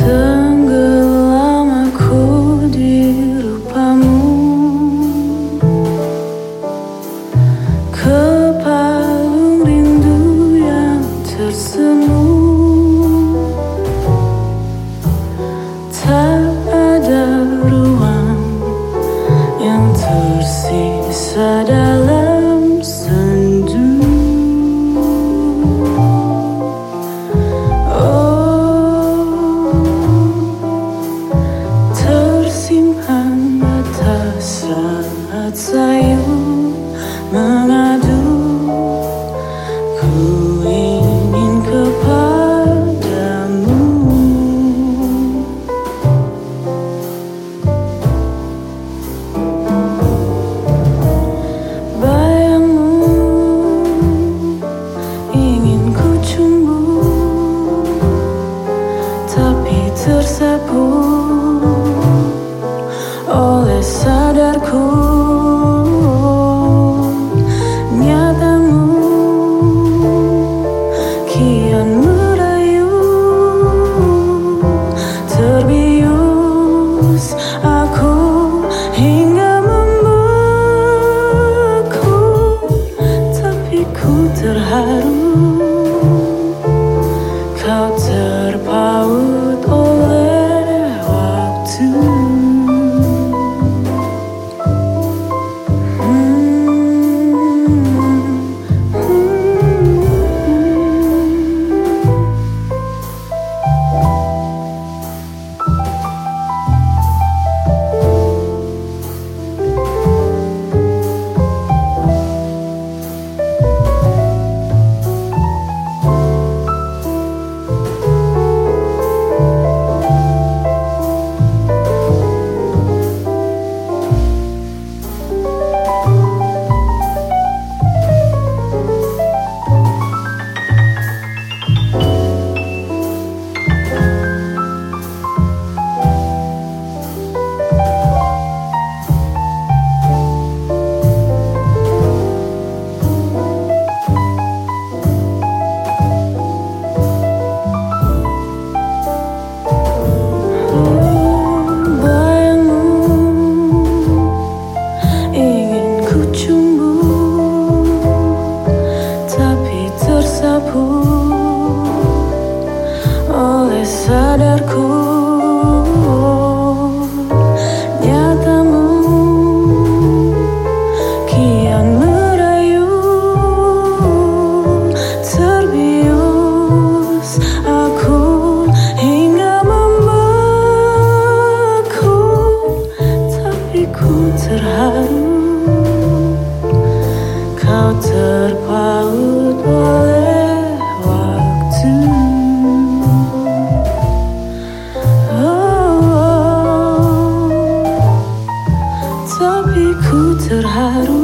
Tenggelam aku di rupamu Ke palung rindu yang tersemu Tak tersapu sadarku. Nyatamu kian merayu Terbius aku hingga membeku. Tapi ku terharu Kau terpaut بيكوت رهارو